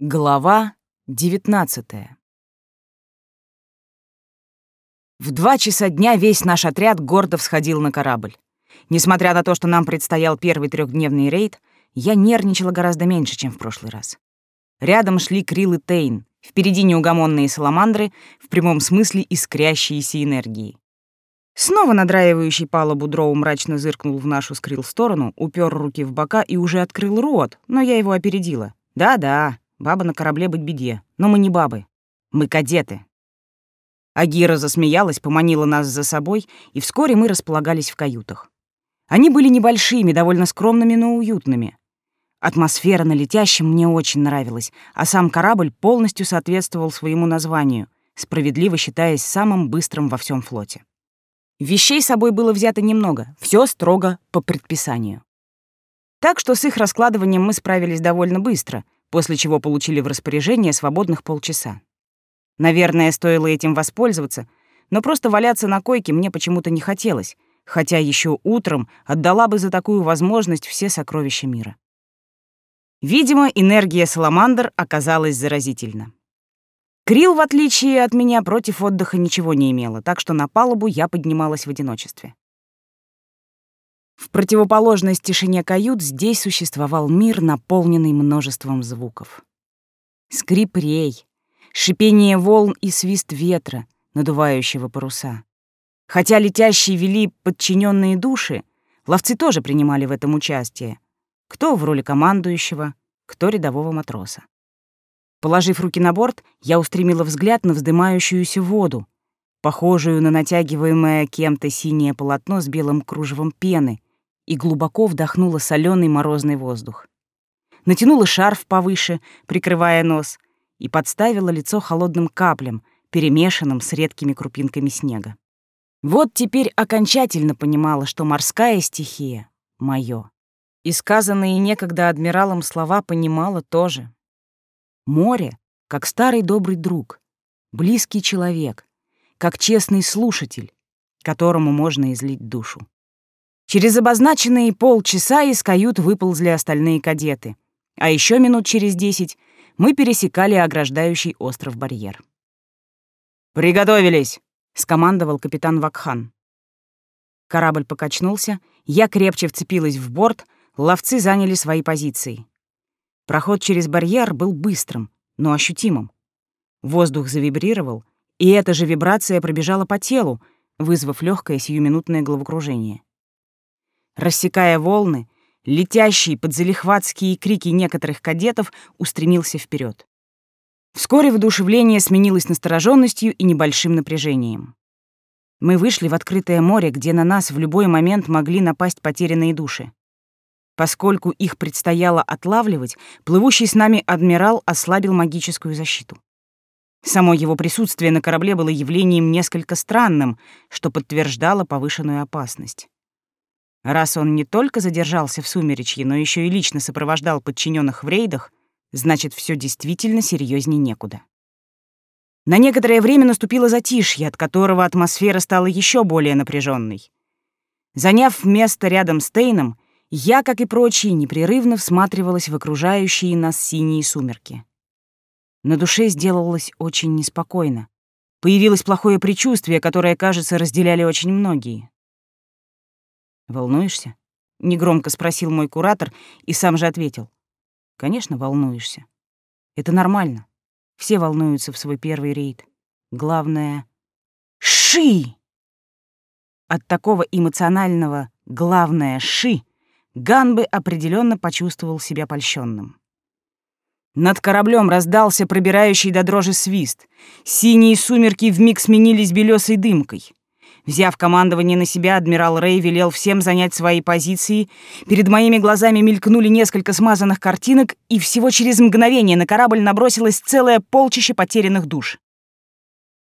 Глава девятнадцатая. В два часа дня весь наш отряд гордо всходил на корабль. Несмотря на то, что нам предстоял первый трехдневный рейд, я нервничала гораздо меньше, чем в прошлый раз. Рядом шли Крил и Тейн, впереди неугомонные саламандры, в прямом смысле искрящиеся энергией. Снова надраивающий палубу дроу мрачно зыркнул в нашу скрил сторону, упер руки в бока и уже открыл рот, но я его опередила. Да-да, баба на корабле быть беде, но мы не бабы, мы кадеты. Агира засмеялась, поманила нас за собой, и вскоре мы располагались в каютах. Они были небольшими, довольно скромными, но уютными. Атмосфера на летящем мне очень нравилась, а сам корабль полностью соответствовал своему названию, справедливо считаясь самым быстрым во всем флоте. Вещей с собой было взято немного, все строго по предписанию. Так что с их раскладыванием мы справились довольно быстро, после чего получили в распоряжение свободных полчаса. Наверное, стоило этим воспользоваться, но просто валяться на койке мне почему-то не хотелось, хотя еще утром отдала бы за такую возможность все сокровища мира. Видимо, энергия Саламандр оказалась заразительна. Крил, в отличие от меня, против отдыха ничего не имела, так что на палубу я поднималась в одиночестве. В противоположность тишине кают здесь существовал мир, наполненный множеством звуков. Скрип рей, шипение волн и свист ветра, надувающего паруса. Хотя летящие вели подчиненные души, ловцы тоже принимали в этом участие. Кто в роли командующего, кто рядового матроса. Положив руки на борт, я устремила взгляд на вздымающуюся воду, похожую на натягиваемое кем-то синее полотно с белым кружевом пены, и глубоко вдохнула соленый морозный воздух. Натянула шарф повыше, прикрывая нос, и подставила лицо холодным каплям, перемешанным с редкими крупинками снега. Вот теперь окончательно понимала, что морская стихия — моё. И сказанные некогда адмиралом слова понимала тоже. Море, как старый добрый друг, близкий человек, как честный слушатель, которому можно излить душу. Через обозначенные полчаса из кают выползли остальные кадеты, а еще минут через десять мы пересекали ограждающий остров барьер. «Приготовились!» — скомандовал капитан Вакхан. Корабль покачнулся, я крепче вцепилась в борт, ловцы заняли свои позиции. Проход через барьер был быстрым, но ощутимым. Воздух завибрировал, и эта же вибрация пробежала по телу, вызвав легкое сиюминутное головокружение. Рассекая волны, летящий под залихватские крики некоторых кадетов устремился вперед. Вскоре воодушевление сменилось настороженностью и небольшим напряжением. Мы вышли в открытое море, где на нас в любой момент могли напасть потерянные души. Поскольку их предстояло отлавливать, плывущий с нами адмирал ослабил магическую защиту. Само его присутствие на корабле было явлением несколько странным, что подтверждало повышенную опасность. Раз он не только задержался в сумеречье, но еще и лично сопровождал подчиненных в рейдах, значит, все действительно серьезнее некуда. На некоторое время наступило затишье, от которого атмосфера стала еще более напряженной. Заняв место рядом с Тейном, я, как и прочие, непрерывно всматривалась в окружающие нас синие сумерки. На душе сделалось очень неспокойно. Появилось плохое предчувствие, которое, кажется, разделяли очень многие. «Волнуешься?» — негромко спросил мой куратор и сам же ответил. «Конечно, волнуешься. Это нормально. Все волнуются в свой первый рейд. Главное — ши!» От такого эмоционального «главное — ши» Ганбы определенно почувствовал себя польщенным. Над кораблем раздался пробирающий до дрожи свист. Синие сумерки вмиг сменились белесой дымкой. Взяв командование на себя, адмирал Рэй велел всем занять свои позиции. Перед моими глазами мелькнули несколько смазанных картинок, и всего через мгновение на корабль набросилось целое полчище потерянных душ.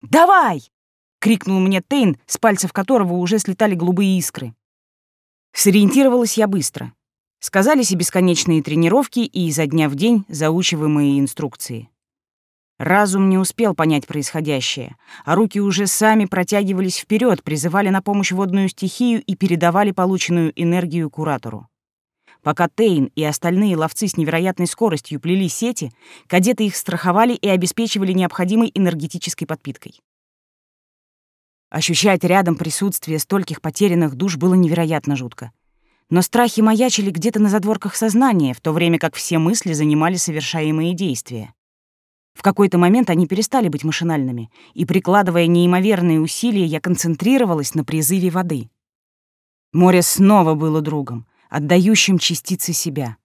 «Давай!» — крикнул мне Тейн, с пальцев которого уже слетали голубые искры. Сориентировалась я быстро. Сказались и бесконечные тренировки, и изо дня в день заучиваемые инструкции. Разум не успел понять происходящее, а руки уже сами протягивались вперед, призывали на помощь водную стихию и передавали полученную энергию куратору. Пока Тейн и остальные ловцы с невероятной скоростью плели сети, кадеты их страховали и обеспечивали необходимой энергетической подпиткой. Ощущать рядом присутствие стольких потерянных душ было невероятно жутко. Но страхи маячили где-то на задворках сознания, в то время как все мысли занимали совершаемые действия. В какой-то момент они перестали быть машинальными, и, прикладывая неимоверные усилия, я концентрировалась на призыве воды. Море снова было другом, отдающим частицы себя.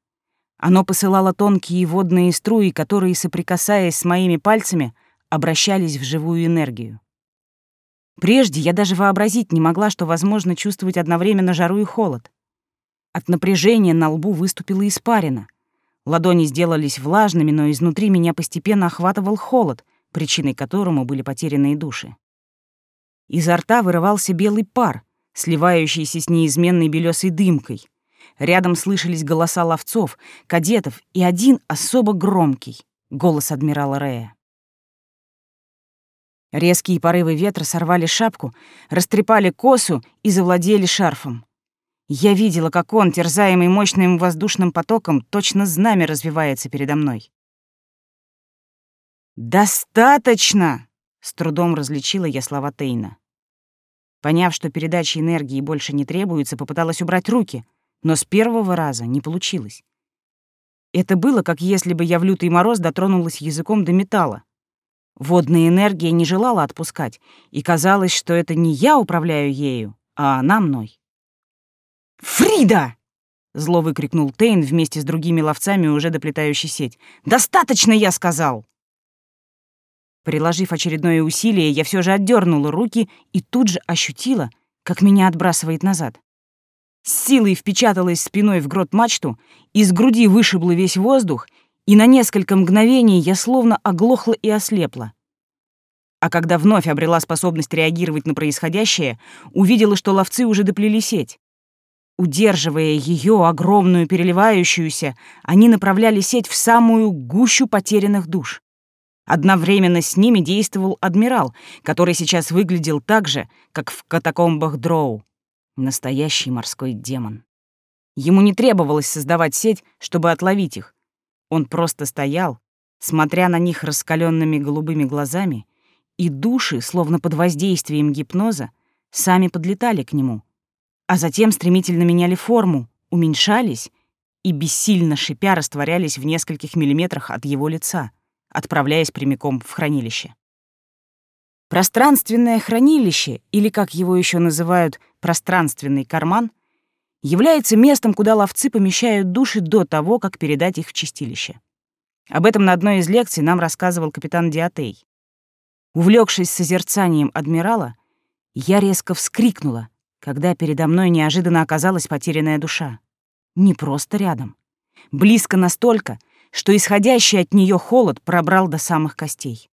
Оно посылало тонкие водные струи, которые, соприкасаясь с моими пальцами, обращались в живую энергию. Прежде я даже вообразить не могла, что возможно чувствовать одновременно жару и холод. От напряжения на лбу выступила испарина — Ладони сделались влажными, но изнутри меня постепенно охватывал холод, причиной которому были потерянные души. Изо рта вырывался белый пар, сливающийся с неизменной белесой дымкой. Рядом слышались голоса ловцов, кадетов и один особо громкий — голос адмирала Рея. Резкие порывы ветра сорвали шапку, растрепали косу и завладели шарфом. Я видела, как он, терзаемый мощным воздушным потоком, точно знамя развивается передо мной. «Достаточно!» — с трудом различила я слова Тейна. Поняв, что передачи энергии больше не требуется, попыталась убрать руки, но с первого раза не получилось. Это было, как если бы я в лютый мороз дотронулась языком до металла. Водная энергия не желала отпускать, и казалось, что это не я управляю ею, а она мной. «Фрида!» — зло выкрикнул Тейн вместе с другими ловцами, уже доплетающий сеть. «Достаточно, я сказал!» Приложив очередное усилие, я все же отдернула руки и тут же ощутила, как меня отбрасывает назад. С силой впечаталась спиной в грот мачту, из груди вышибло весь воздух, и на несколько мгновений я словно оглохла и ослепла. А когда вновь обрела способность реагировать на происходящее, увидела, что ловцы уже доплели сеть. Удерживая ее, огромную переливающуюся, они направляли сеть в самую гущу потерянных душ. Одновременно с ними действовал адмирал, который сейчас выглядел так же, как в катакомбах Дроу. Настоящий морской демон. Ему не требовалось создавать сеть, чтобы отловить их. Он просто стоял, смотря на них раскаленными голубыми глазами, и души, словно под воздействием гипноза, сами подлетали к нему, а затем стремительно меняли форму, уменьшались и бессильно шипя растворялись в нескольких миллиметрах от его лица, отправляясь прямиком в хранилище. Пространственное хранилище, или, как его еще называют, пространственный карман, является местом, куда ловцы помещают души до того, как передать их в чистилище. Об этом на одной из лекций нам рассказывал капитан Диатей. Увлекшись созерцанием адмирала, я резко вскрикнула — когда передо мной неожиданно оказалась потерянная душа. Не просто рядом. Близко настолько, что исходящий от нее холод пробрал до самых костей.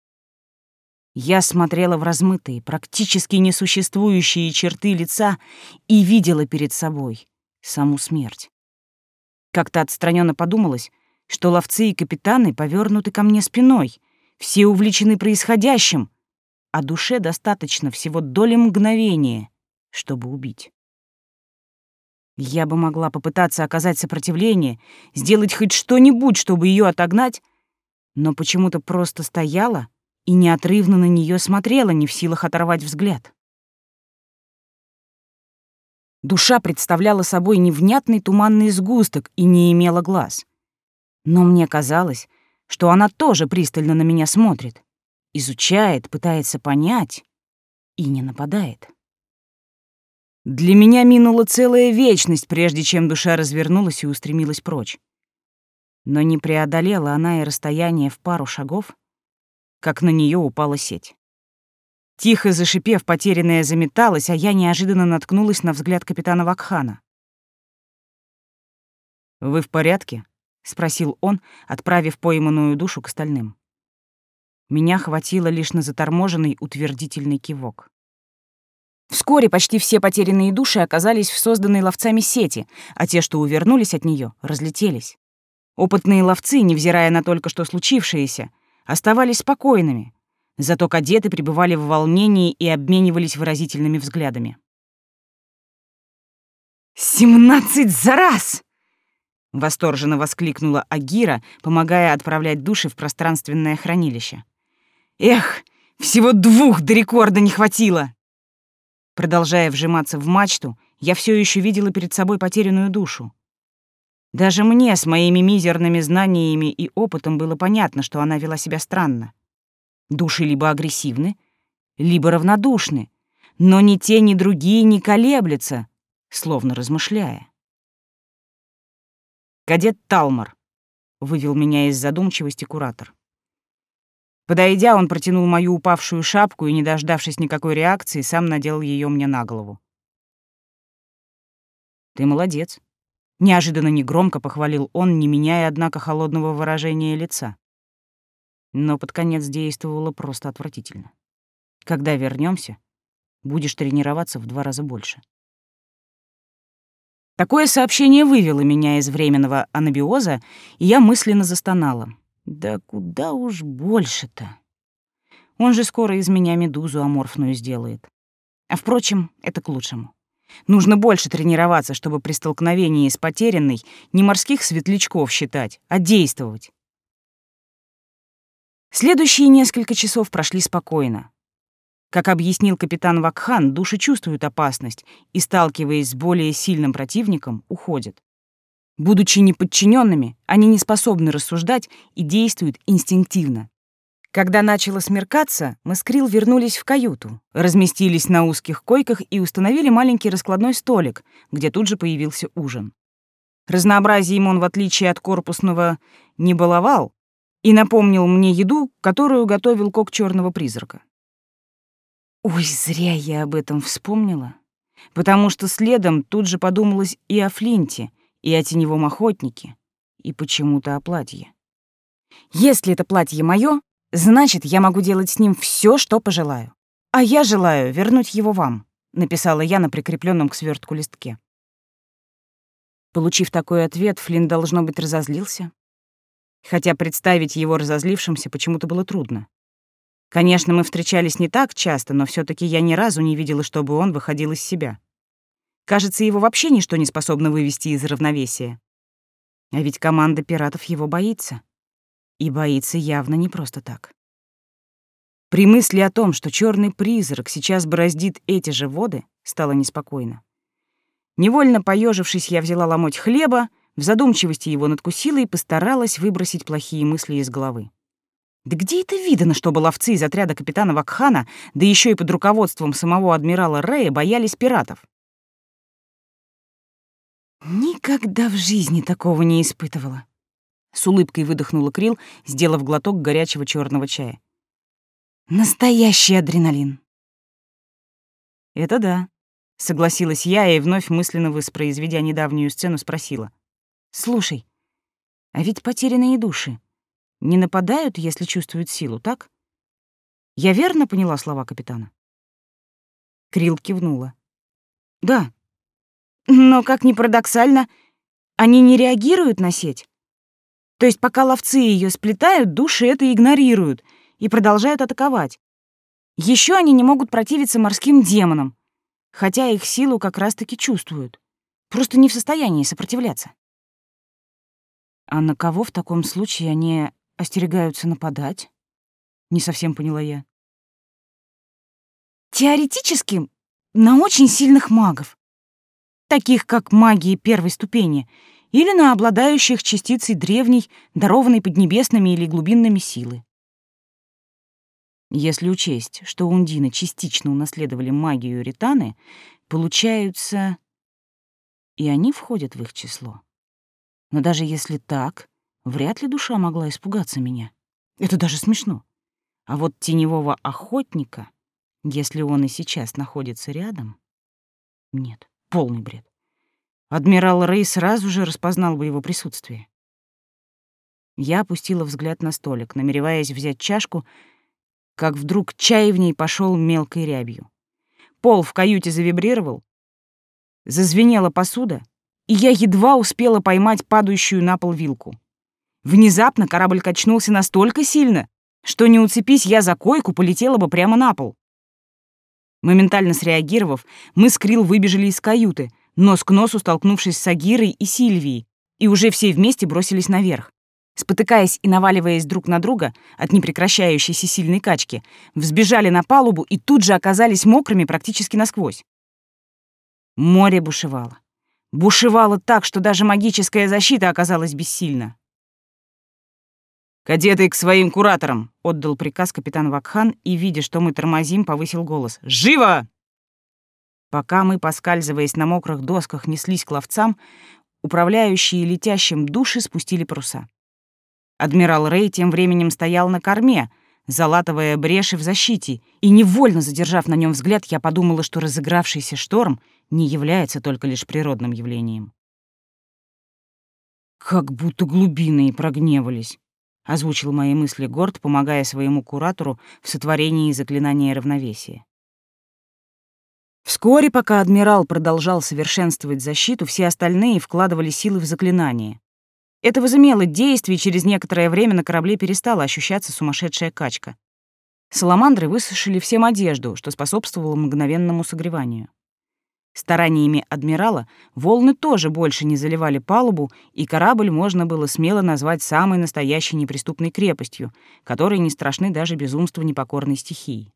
Я смотрела в размытые, практически несуществующие черты лица и видела перед собой саму смерть. Как-то отстраненно подумалось, что ловцы и капитаны повернуты ко мне спиной, все увлечены происходящим, а душе достаточно всего доли мгновения, чтобы убить. Я бы могла попытаться оказать сопротивление, сделать хоть что-нибудь, чтобы ее отогнать, но почему-то просто стояла и неотрывно на нее смотрела, не в силах оторвать взгляд. Душа представляла собой невнятный туманный сгусток и не имела глаз. Но мне казалось, что она тоже пристально на меня смотрит, изучает, пытается понять и не нападает. Для меня минула целая вечность, прежде чем душа развернулась и устремилась прочь. Но не преодолела она и расстояние в пару шагов, как на нее упала сеть. Тихо зашипев, потерянная заметалась, а я неожиданно наткнулась на взгляд капитана Вакхана. «Вы в порядке?» — спросил он, отправив пойманную душу к остальным. Меня хватило лишь на заторможенный утвердительный кивок. Вскоре почти все потерянные души оказались в созданной ловцами сети, а те, что увернулись от нее, разлетелись. Опытные ловцы, невзирая на только что случившееся, оставались спокойными, зато кадеты пребывали в волнении и обменивались выразительными взглядами. «Семнадцать за раз!» Восторженно воскликнула Агира, помогая отправлять души в пространственное хранилище. «Эх, всего двух до рекорда не хватило!» Продолжая вжиматься в мачту, я все еще видела перед собой потерянную душу. Даже мне с моими мизерными знаниями и опытом было понятно, что она вела себя странно. Души либо агрессивны, либо равнодушны, но ни те, ни другие не колеблются, словно размышляя. «Кадет Талмар», — вывел меня из задумчивости куратор. Подойдя, он протянул мою упавшую шапку и, не дождавшись никакой реакции, сам надел ее мне на голову. «Ты молодец», — неожиданно негромко похвалил он, не меняя, однако, холодного выражения лица. Но под конец действовало просто отвратительно. «Когда вернемся, будешь тренироваться в два раза больше». Такое сообщение вывело меня из временного анабиоза, и я мысленно застонала. Да куда уж больше-то. Он же скоро из меня медузу аморфную сделает. А впрочем, это к лучшему. Нужно больше тренироваться, чтобы при столкновении с потерянной не морских светлячков считать, а действовать. Следующие несколько часов прошли спокойно. Как объяснил капитан Вакхан, души чувствуют опасность и, сталкиваясь с более сильным противником, уходят. Будучи неподчиненными, они не способны рассуждать и действуют инстинктивно. Когда начало смеркаться, мы с Крил вернулись в каюту, разместились на узких койках и установили маленький раскладной столик, где тут же появился ужин. Разнообразием он, в отличие от корпусного, не баловал и напомнил мне еду, которую готовил кок черного призрака. Ой, зря я об этом вспомнила, потому что следом тут же подумалось и о Флинте, и о теневом охотнике, и почему-то о платье. Если это платье мое, значит, я могу делать с ним все, что пожелаю. А я желаю вернуть его вам, написала я на прикрепленном к свертку листке. Получив такой ответ, Флинн, должно быть, разозлился. Хотя представить его разозлившимся почему-то было трудно. Конечно, мы встречались не так часто, но все таки я ни разу не видела, чтобы он выходил из себя. Кажется, его вообще ничто не способно вывести из равновесия. А ведь команда пиратов его боится. И боится явно не просто так. При мысли о том, что черный призрак сейчас бороздит эти же воды, стало неспокойно. Невольно поежившись, я взяла ломоть хлеба, в задумчивости его надкусила и постаралась выбросить плохие мысли из головы. Да где это видно, чтобы ловцы из отряда капитана Вакхана, да еще и под руководством самого адмирала Рэя, боялись пиратов? Никогда в жизни такого не испытывала. С улыбкой выдохнула Крил, сделав глоток горячего черного чая. Настоящий адреналин. Это да, согласилась я и вновь мысленно воспроизведя недавнюю сцену спросила. Слушай, а ведь потерянные души не нападают, если чувствуют силу, так? Я верно поняла слова капитана? Крил кивнула. Да. Но, как ни парадоксально, они не реагируют на сеть. То есть пока ловцы ее сплетают, души это игнорируют и продолжают атаковать. Еще они не могут противиться морским демонам, хотя их силу как раз-таки чувствуют. Просто не в состоянии сопротивляться. А на кого в таком случае они остерегаются нападать? Не совсем поняла я. Теоретически, на очень сильных магов, таких как магии первой ступени, или на обладающих частицей древней, дарованной поднебесными или глубинными силы. Если учесть, что ундины частично унаследовали магию Ританы, получаются... И они входят в их число. Но даже если так, Вряд ли душа могла испугаться меня. Это даже смешно. А вот теневого охотника, если он и сейчас находится рядом... Нет, полный бред. Адмирал Рэй сразу же распознал бы его присутствие. Я опустила взгляд на столик, намереваясь взять чашку, как вдруг чай в ней пошел мелкой рябью. Пол в каюте завибрировал, зазвенела посуда, и я едва успела поймать падающую на пол вилку. Внезапно корабль качнулся настолько сильно, что не уцепись я за койку, полетела бы прямо на пол. Моментально среагировав, мы с Крил выбежали из каюты, нос к носу столкнувшись с Агирой и Сильвией, и уже все вместе бросились наверх. Спотыкаясь и наваливаясь друг на друга от непрекращающейся сильной качки, взбежали на палубу и тут же оказались мокрыми практически насквозь. Море бушевало. Бушевало так, что даже магическая защита оказалась бессильна. «Кадеты к своим кураторам!» — отдал приказ капитан Вакхан и, видя, что мы тормозим, повысил голос. «Живо!» Пока мы, поскальзываясь на мокрых досках, неслись к ловцам, управляющие летящим души спустили паруса. Адмирал Рэй тем временем стоял на корме, залатывая бреши в защите, и, невольно задержав на нем взгляд, я подумала, что разыгравшийся шторм не является только лишь природным явлением. «Как будто глубины прогневались», — озвучил мои мысли Горд, помогая своему куратору в сотворении заклинания равновесия. Вскоре, пока адмирал продолжал совершенствовать защиту, все остальные вкладывали силы в заклинание. Это возымело действие, и через некоторое время на корабле перестала ощущаться сумасшедшая качка. Саламандры высушили всем одежду, что способствовало мгновенному согреванию. Стараниями адмирала волны тоже больше не заливали палубу, и корабль можно было смело назвать самой настоящей неприступной крепостью, которой не страшны даже безумства непокорной стихии.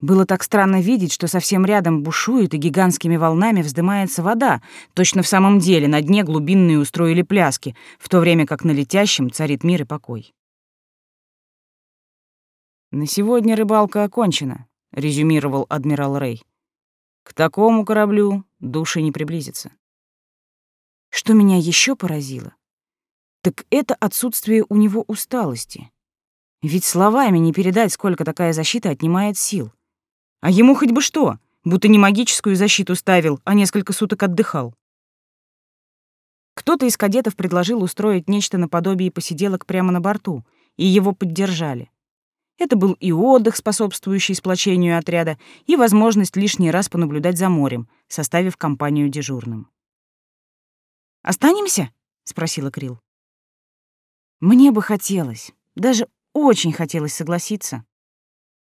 Было так странно видеть, что совсем рядом бушует и гигантскими волнами вздымается вода. Точно в самом деле на дне глубинные устроили пляски, в то время как на летящем царит мир и покой. «На сегодня рыбалка окончена», — резюмировал адмирал Рэй. «К такому кораблю души не приблизится». Что меня еще поразило, так это отсутствие у него усталости. Ведь словами не передать, сколько такая защита отнимает сил. А ему хоть бы что, будто не магическую защиту ставил, а несколько суток отдыхал. Кто-то из кадетов предложил устроить нечто наподобие посиделок прямо на борту, и его поддержали. Это был и отдых, способствующий сплочению отряда, и возможность лишний раз понаблюдать за морем, составив компанию дежурным. «Останемся?» — спросила Крил. Мне бы хотелось, даже очень хотелось согласиться.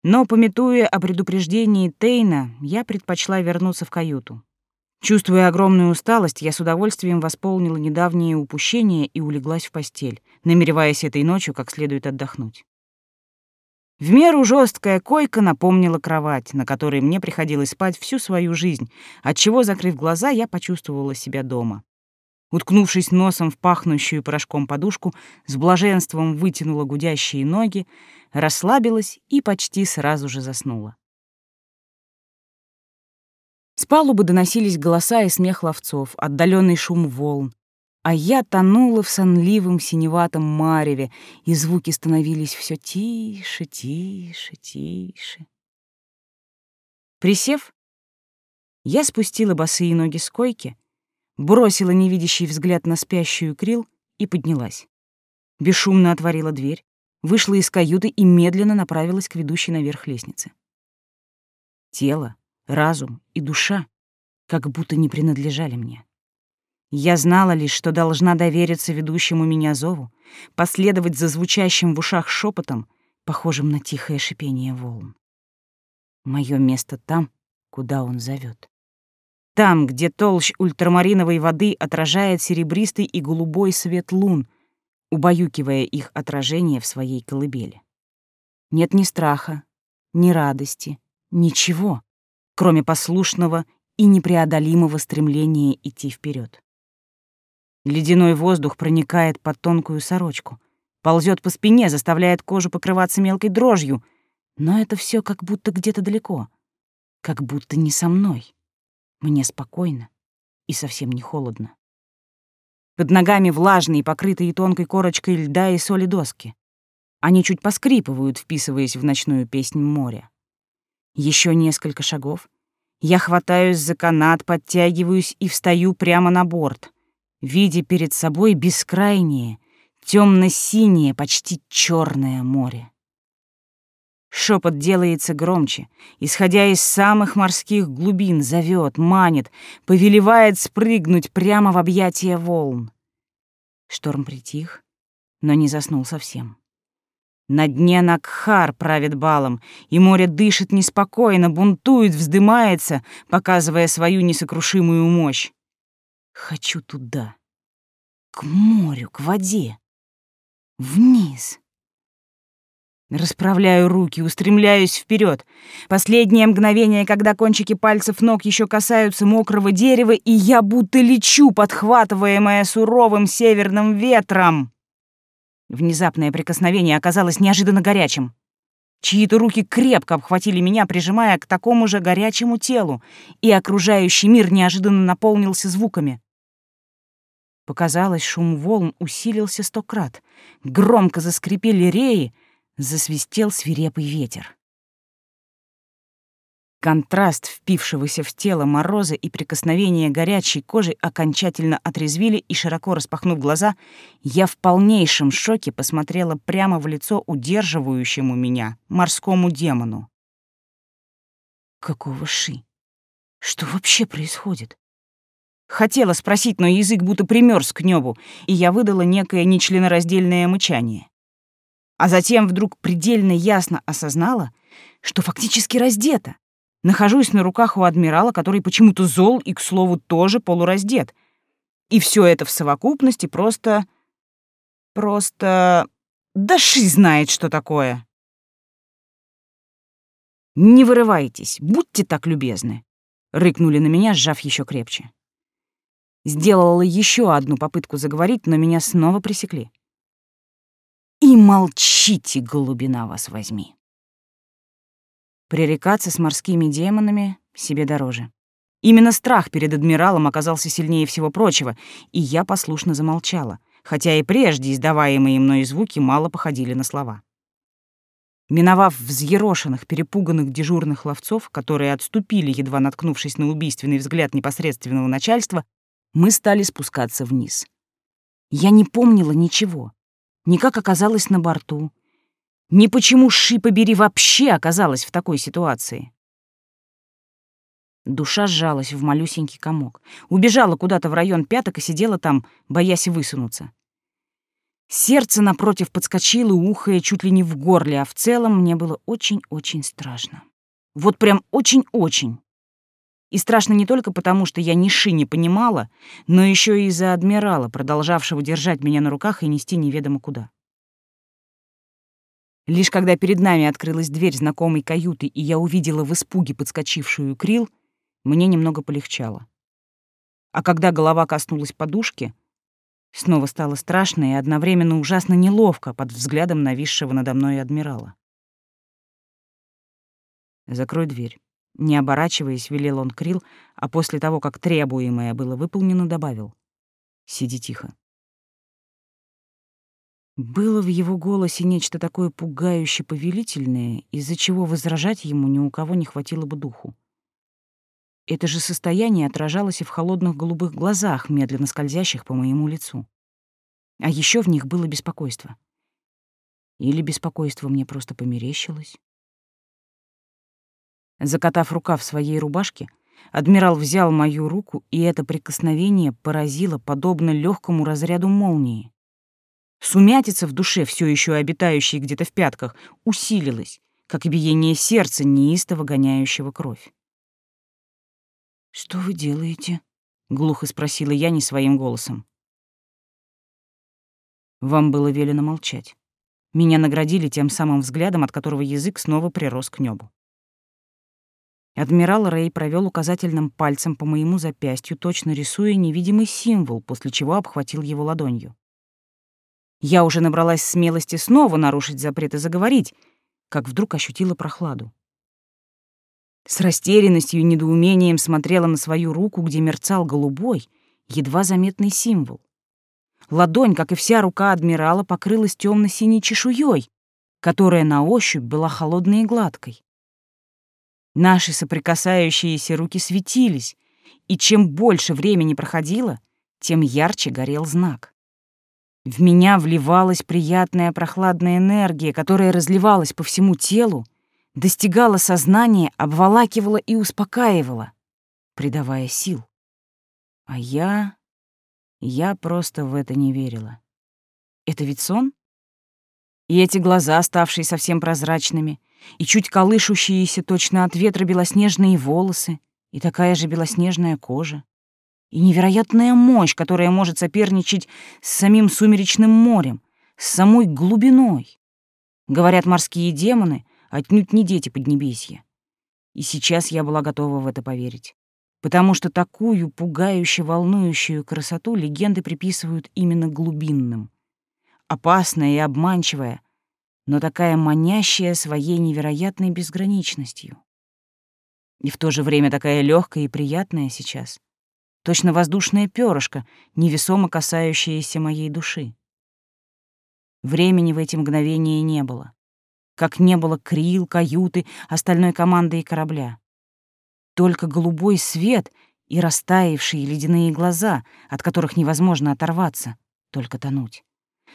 Но, пометуя о предупреждении Тейна, я предпочла вернуться в каюту. Чувствуя огромную усталость, я с удовольствием восполнила недавние упущения и улеглась в постель, намереваясь этой ночью как следует отдохнуть. В меру жесткая койка напомнила кровать, на которой мне приходилось спать всю свою жизнь, отчего, закрыв глаза, я почувствовала себя дома. Уткнувшись носом в пахнущую порошком подушку, с блаженством вытянула гудящие ноги, расслабилась и почти сразу же заснула. С палубы доносились голоса и смех ловцов, отдаленный шум волн, а я тонула в сонливом синеватом мареве, и звуки становились все тише, тише, тише. Присев, я спустила босые ноги с койки, бросила невидящий взгляд на спящую Крил и поднялась. Бесшумно отворила дверь, вышла из каюты и медленно направилась к ведущей наверх лестнице. Тело, разум и душа как будто не принадлежали мне. Я знала лишь, что должна довериться ведущему меня зову, последовать за звучащим в ушах шепотом, похожим на тихое шипение волн. Мое место там, куда он зовет. Там, где толщ ультрамариновой воды отражает серебристый и голубой свет лун, убаюкивая их отражение в своей колыбели. Нет ни страха, ни радости, ничего, кроме послушного и непреодолимого стремления идти вперед. Ледяной воздух проникает под тонкую сорочку, ползет по спине, заставляет кожу покрываться мелкой дрожью, но это все как будто где-то далеко, как будто не со мной. Мне спокойно и совсем не холодно. Под ногами влажные, покрытые тонкой корочкой льда и соли доски. Они чуть поскрипывают, вписываясь в ночную песнь моря. Еще несколько шагов. Я хватаюсь за канат, подтягиваюсь и встаю прямо на борт, видя перед собой бескрайнее, темно-синее, почти черное море. Шепот делается громче, исходя из самых морских глубин, зовет, манит, повелевает спрыгнуть прямо в объятия волн. Шторм притих, но не заснул совсем. На дне Накхар правит балом, и море дышит неспокойно, бунтует, вздымается, показывая свою несокрушимую мощь. Хочу туда. К морю, к воде. Вниз. Расправляю руки, устремляюсь вперед. Последнее мгновение, когда кончики пальцев ног еще касаются мокрого дерева, и я будто лечу, подхватываемая суровым северным ветром. Внезапное прикосновение оказалось неожиданно горячим. Чьи-то руки крепко обхватили меня, прижимая к такому же горячему телу, и окружающий мир неожиданно наполнился звуками. Показалось, шум волн усилился сто крат. Громко заскрипели реи, засвистел свирепый ветер. Контраст впившегося в тело мороза и прикосновения горячей кожи окончательно отрезвили, и, широко распахнув глаза, я в полнейшем шоке посмотрела прямо в лицо удерживающему меня морскому демону. Какого ши? Что вообще происходит? Хотела спросить, но язык будто примерз к небу, и я выдала некое нечленораздельное мычание а затем вдруг предельно ясно осознала, что фактически раздета. Нахожусь на руках у адмирала, который почему-то зол и, к слову, тоже полураздет. И все это в совокупности просто... Просто... Да ши знает, что такое. «Не вырывайтесь, будьте так любезны», — рыкнули на меня, сжав еще крепче. Сделала еще одну попытку заговорить, но меня снова пресекли. И молчите, голубина вас возьми. Пререкаться с морскими демонами себе дороже. Именно страх перед адмиралом оказался сильнее всего прочего, и я послушно замолчала, хотя и прежде издаваемые мной звуки мало походили на слова. Миновав взъерошенных, перепуганных дежурных ловцов, которые отступили, едва наткнувшись на убийственный взгляд непосредственного начальства, мы стали спускаться вниз. Я не помнила ничего ни как оказалась на борту, ни почему Ши побери вообще оказалась в такой ситуации. Душа сжалась в малюсенький комок, убежала куда-то в район пяток и сидела там, боясь высунуться. Сердце напротив подскочило, ухая чуть ли не в горле, а в целом мне было очень-очень страшно. Вот прям очень-очень. И страшно не только потому, что я ни ши не понимала, но еще и из-за адмирала, продолжавшего держать меня на руках и нести неведомо куда. Лишь когда перед нами открылась дверь знакомой каюты, и я увидела в испуге подскочившую Крил, мне немного полегчало. А когда голова коснулась подушки, снова стало страшно и одновременно ужасно неловко под взглядом нависшего надо мной адмирала. «Закрой дверь». Не оборачиваясь, велел он Крил, а после того, как требуемое было выполнено, добавил. «Сиди тихо». Было в его голосе нечто такое пугающе повелительное, из-за чего возражать ему ни у кого не хватило бы духу. Это же состояние отражалось и в холодных голубых глазах, медленно скользящих по моему лицу. А еще в них было беспокойство. Или беспокойство мне просто померещилось. Закатав рукав своей рубашки, адмирал взял мою руку, и это прикосновение поразило подобно легкому разряду молнии. Сумятица в душе, все еще обитающей где-то в пятках, усилилась, как биение сердца, неистово гоняющего кровь. «Что вы делаете?» — глухо спросила я не своим голосом. Вам было велено молчать. Меня наградили тем самым взглядом, от которого язык снова прирос к небу. Адмирал Рэй провел указательным пальцем по моему запястью, точно рисуя невидимый символ, после чего обхватил его ладонью. Я уже набралась смелости снова нарушить запрет и заговорить, как вдруг ощутила прохладу. С растерянностью и недоумением смотрела на свою руку, где мерцал голубой, едва заметный символ. Ладонь, как и вся рука адмирала, покрылась темно синей чешуей, которая на ощупь была холодной и гладкой. Наши соприкасающиеся руки светились, и чем больше времени проходило, тем ярче горел знак. В меня вливалась приятная прохладная энергия, которая разливалась по всему телу, достигала сознания, обволакивала и успокаивала, придавая сил. А я... я просто в это не верила. Это ведь сон? И эти глаза, ставшие совсем прозрачными — и чуть колышущиеся точно от ветра белоснежные волосы, и такая же белоснежная кожа. И невероятная мощь, которая может соперничать с самим сумеречным морем, с самой глубиной. Говорят, морские демоны отнюдь не дети Поднебесья. И сейчас я была готова в это поверить. Потому что такую пугающе волнующую красоту легенды приписывают именно глубинным. Опасная и обманчивая, но такая манящая своей невероятной безграничностью. И в то же время такая легкая и приятная сейчас. Точно воздушное перышко, невесомо касающееся моей души. Времени в эти мгновения не было. Как не было крил, каюты, остальной команды и корабля. Только голубой свет и растаявшие ледяные глаза, от которых невозможно оторваться, только тонуть.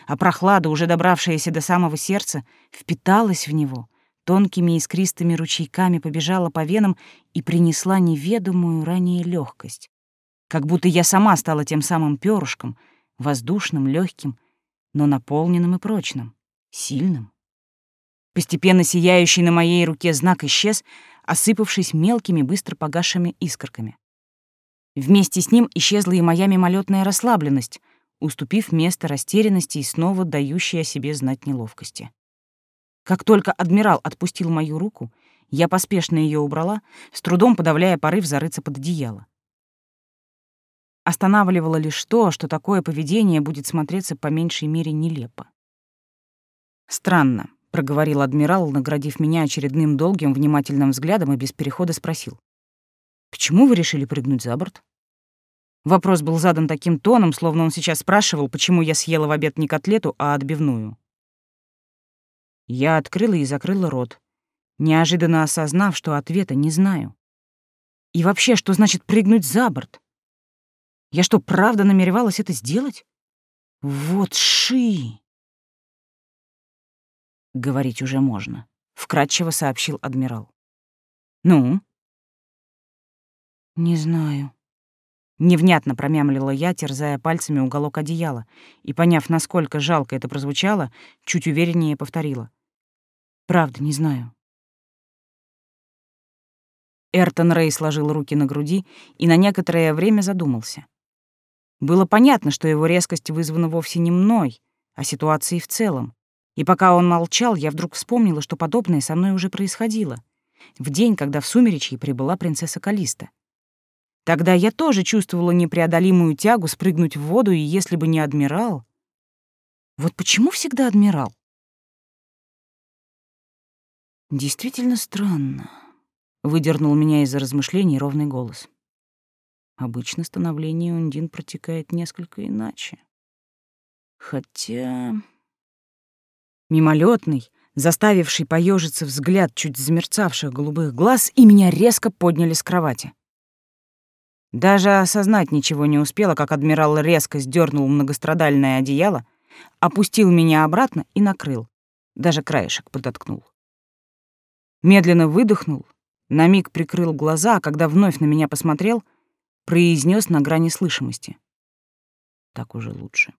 А прохлада, уже добравшаяся до самого сердца, впиталась в него, тонкими искристыми ручейками побежала по венам и принесла неведомую ранее легкость. Как будто я сама стала тем самым перышком, воздушным, легким, но наполненным и прочным, сильным. Постепенно сияющий на моей руке знак исчез, осыпавшись мелкими, быстро погасшими искорками. Вместе с ним исчезла и моя мимолетная расслабленность, уступив место растерянности и снова дающей о себе знать неловкости. Как только адмирал отпустил мою руку, я поспешно ее убрала, с трудом подавляя порыв зарыться под одеяло. Останавливало лишь то, что такое поведение будет смотреться по меньшей мере нелепо. «Странно», — проговорил адмирал, наградив меня очередным долгим, внимательным взглядом и без перехода спросил. «Почему вы решили прыгнуть за борт?» Вопрос был задан таким тоном, словно он сейчас спрашивал, почему я съела в обед не котлету, а отбивную. Я открыла и закрыла рот, неожиданно осознав, что ответа не знаю. И вообще, что значит прыгнуть за борт? Я что, правда намеревалась это сделать? Вот ши! Говорить уже можно, вкратчиво сообщил адмирал. Ну? Не знаю. Невнятно промямлила я, терзая пальцами уголок одеяла, и, поняв, насколько жалко это прозвучало, чуть увереннее повторила. «Правда, не знаю». Эртон Рэй сложил руки на груди и на некоторое время задумался. Было понятно, что его резкость вызвана вовсе не мной, а ситуацией в целом. И пока он молчал, я вдруг вспомнила, что подобное со мной уже происходило. В день, когда в Сумеречье прибыла принцесса Калиста. Тогда я тоже чувствовала непреодолимую тягу спрыгнуть в воду, и если бы не адмирал... Вот почему всегда адмирал? Действительно странно, — выдернул меня из-за размышлений ровный голос. Обычно становление Ундин протекает несколько иначе. Хотя... Мимолетный, заставивший поежиться взгляд чуть замерцавших голубых глаз, и меня резко подняли с кровати. Даже осознать ничего не успела, как адмирал резко сдернул многострадальное одеяло, опустил меня обратно и накрыл. Даже краешек подоткнул. Медленно выдохнул, на миг прикрыл глаза, а когда вновь на меня посмотрел, произнес на грани слышимости. Так уже лучше.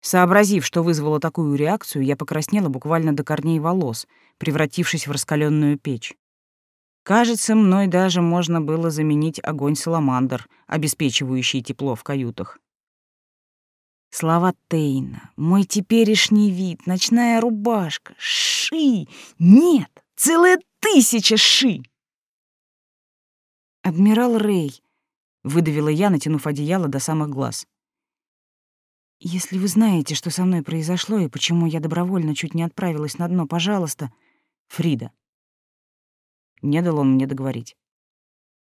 Сообразив, что вызвало такую реакцию, я покраснела буквально до корней волос, превратившись в раскаленную печь. Кажется, мной даже можно было заменить огонь саламандр, обеспечивающий тепло в каютах. Слова Тейна, мой теперешний вид, ночная рубашка, ши! Нет, целая тысяча ши! «Адмирал Рэй», — выдавила я, натянув одеяло до самых глаз. «Если вы знаете, что со мной произошло и почему я добровольно чуть не отправилась на дно, пожалуйста...» «Фрида, не дал он мне договорить.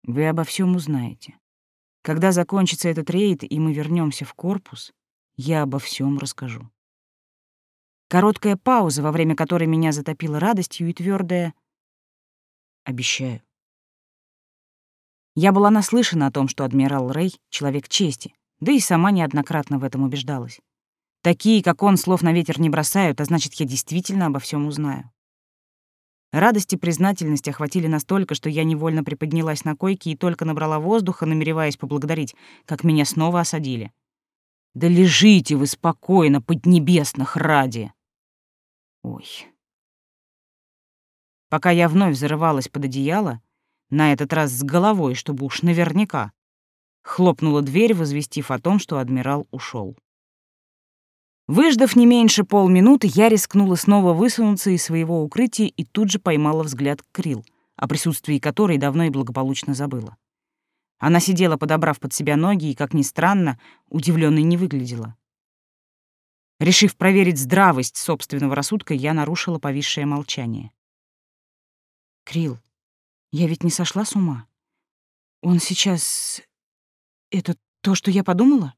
Вы обо всем узнаете. Когда закончится этот рейд, и мы вернемся в корпус, я обо всем расскажу. Короткая пауза, во время которой меня затопила радостью и твердая «Обещаю». Я была наслышана о том, что адмирал Рэй — человек чести, да и сама неоднократно в этом убеждалась. Такие, как он, слов на ветер не бросают, а значит, я действительно обо всем узнаю. Радость и признательность охватили настолько, что я невольно приподнялась на койке и только набрала воздуха, намереваясь поблагодарить, как меня снова осадили. «Да лежите вы спокойно, поднебесных ради!» Ой. Пока я вновь зарывалась под одеяло, на этот раз с головой, чтобы уж наверняка, Хлопнула дверь, возвестив о том, что адмирал ушел. Выждав не меньше полминуты, я рискнула снова высунуться из своего укрытия и тут же поймала взгляд Крил, о присутствии которой давно и благополучно забыла. Она сидела, подобрав под себя ноги, и, как ни странно, удивленной не выглядела. Решив проверить здравость собственного рассудка, я нарушила повисшее молчание. «Крил, я ведь не сошла с ума. Он сейчас... Это то, что я подумала?»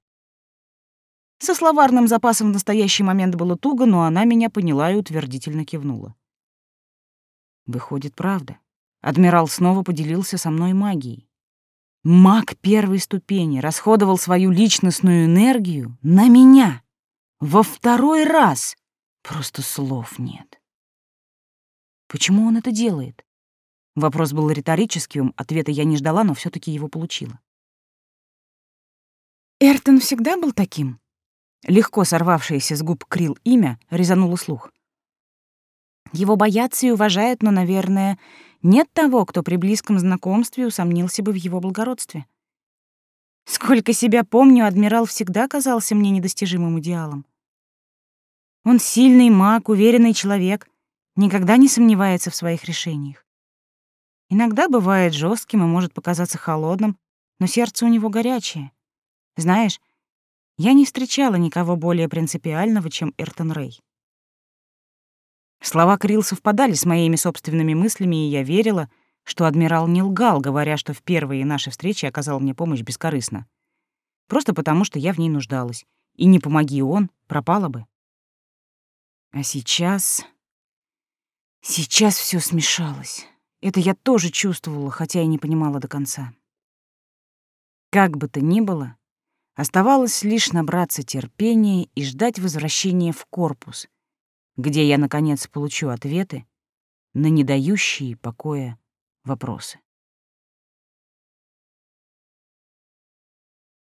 Со словарным запасом в настоящий момент было туго, но она меня поняла и утвердительно кивнула. Выходит, правда. Адмирал снова поделился со мной магией. Маг первой ступени расходовал свою личностную энергию на меня. Во второй раз. Просто слов нет. Почему он это делает? Вопрос был риторическим, ответа я не ждала, но все таки его получила. Эртон всегда был таким? Легко сорвавшееся с губ Крил имя резануло слух. Его боятся и уважают, но, наверное, нет того, кто при близком знакомстве усомнился бы в его благородстве. Сколько себя помню, адмирал всегда казался мне недостижимым идеалом. Он сильный маг, уверенный человек, никогда не сомневается в своих решениях. Иногда бывает жестким и может показаться холодным, но сердце у него горячее. Знаешь, я не встречала никого более принципиального, чем Эртон Рэй. Слова Крил совпадали с моими собственными мыслями, и я верила, что адмирал не лгал, говоря, что в первые наши встречи оказал мне помощь бескорыстно. Просто потому, что я в ней нуждалась, и не помоги он, пропала бы. А сейчас... Сейчас все смешалось. Это я тоже чувствовала, хотя и не понимала до конца. Как бы то ни было, Оставалось лишь набраться терпения и ждать возвращения в корпус, где я, наконец, получу ответы на не дающие покоя вопросы.